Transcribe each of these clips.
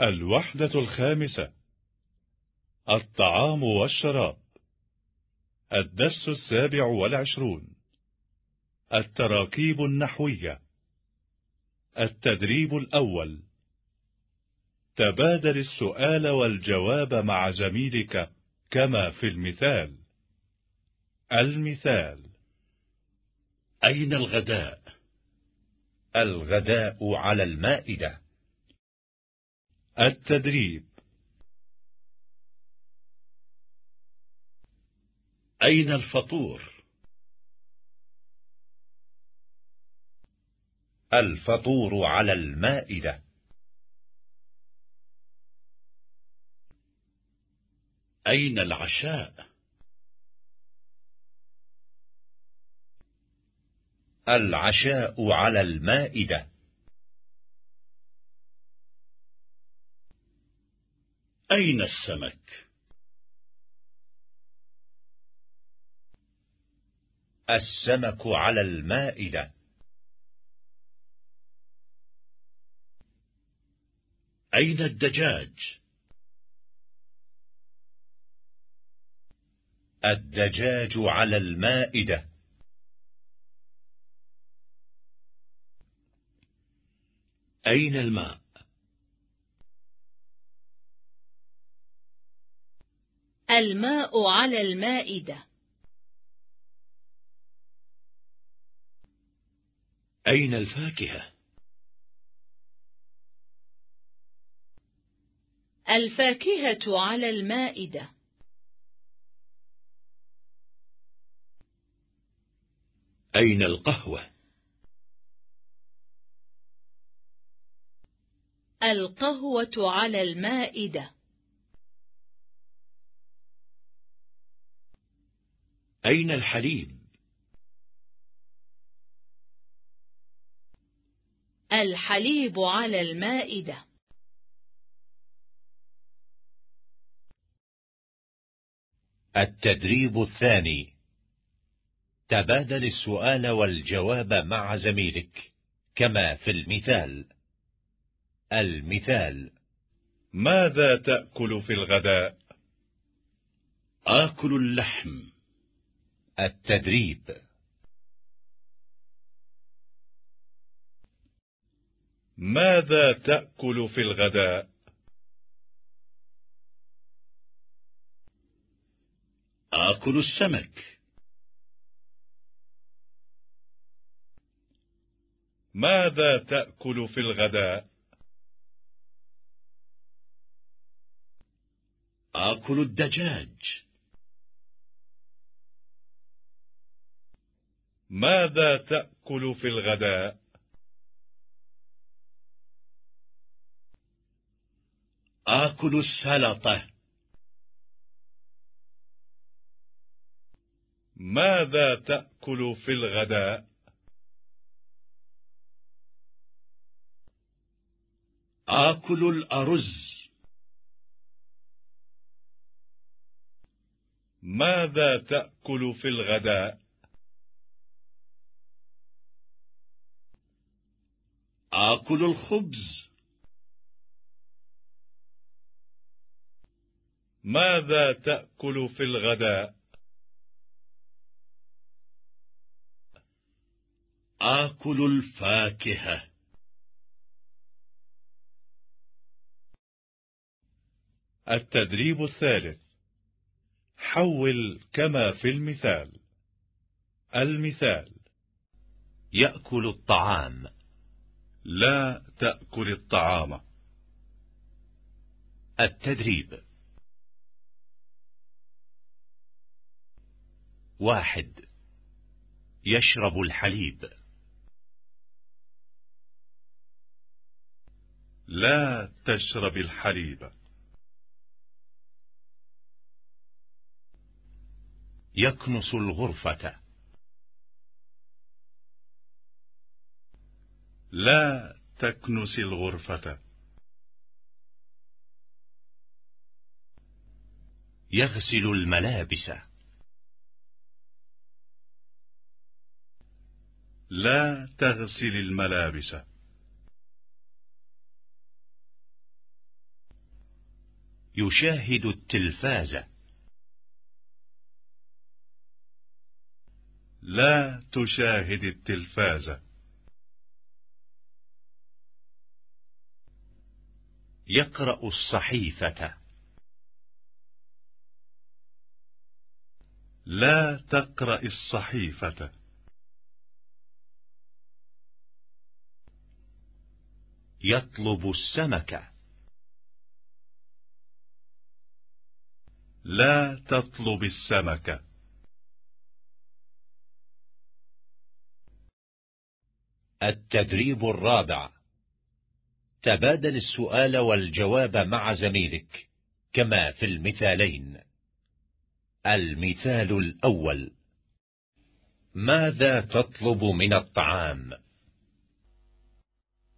الوحدة الخامسة. الطعام والشراب. الدرس السابع والعشرون. التراكيب النحوية. التدريب الأول. تبادل السؤال والجواب مع زميلك كما في المثال. المثال. أين الغداء؟ الغداء على المائدة. التدريب أين الفطور؟ الفطور على المائدة أين العشاء؟ العشاء على المائدة أين السمك؟ السمك على المائدة أين الدجاج؟ الدجاج على المائدة أين الماء؟ الماء على المائدة أين الفاكهة؟ الفاكهة على المائدة أين القهوة؟ القهوة على المائدة أين الحليب؟ الحليب على المائدة. التدريب الثاني. تبادل السؤال والجواب مع زميلك كما في المثال. المثال. ماذا تأكل في الغداء؟ آكل اللحم. التدريب ماذا تأكل في الغداء؟ آكل السمك ماذا تأكل في الغداء؟ آكل الدجاج ماذا تأكل في الغداء؟ آكل السلطة ماذا تأكل في الغداء؟ آكل الأرز ماذا تأكل في الغداء؟ آكل الخبز. ماذا تأكل في الغداء؟ آكل الفاكهة. التدريب الثالث. حول كما في المثال. المثال. يأكل الطعام. لا تأكل الطعام. التدريب. واحد. يشرب الحليب. لا تشرب الحليب. يكنس الغرفة. لا تكنس الغرفة. يغسل الملابس. لا تغسل الملابس. يشاهد التلفاز. لا تشاهد التلفاز. يقرأ الصحيفة. لا تقرأ الصحيفة. يطلب السمك. لا تطلب السمك. التدريب الرابع. تبادل السؤال والجواب مع زميلك كما في المثالين. المثال الأول. ماذا تطلب من الطعام؟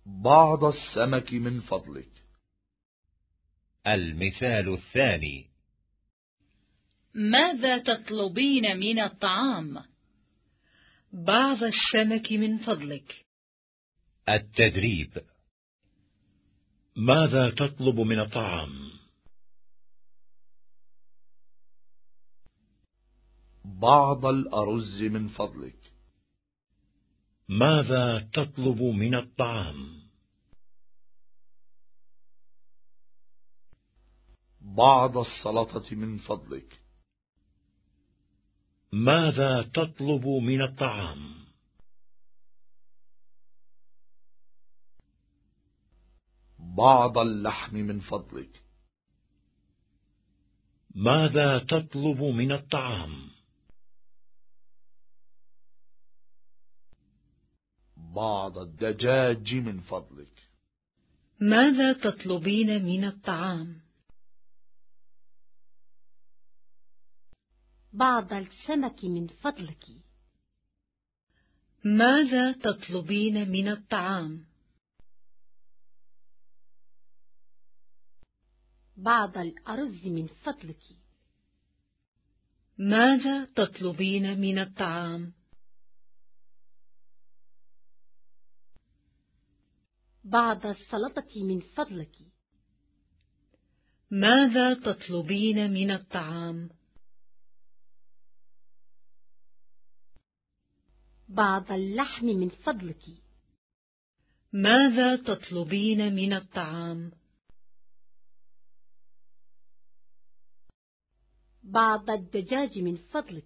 بعض السمك من فضلك. المثال الثاني. ماذا تطلبين من الطعام؟ بعض السمك من فضلك. التدريب. ماذا تطلب من الطعام؟ بعض الأرز من فضلك ماذا تطلب من الطعام؟ بعض السلطة من فضلك ماذا تطلب من الطعام؟ بعض اللحم من فضلك ماذا تطلب من الطعام؟ بعض الدجاج من فضلك ماذا تطلبين من الطعام؟ بعض السمك من فضلك ماذا تطلبين من الطعام؟ بعض الأرز من فضلك ماذا تطلبين من الطعام؟ بعض السلطة من فضلك ماذا تطلبين من الطعام؟ بعض اللحم من فضلك ماذا تطلبين من الطعام؟ بعض الدجاج من فضلك.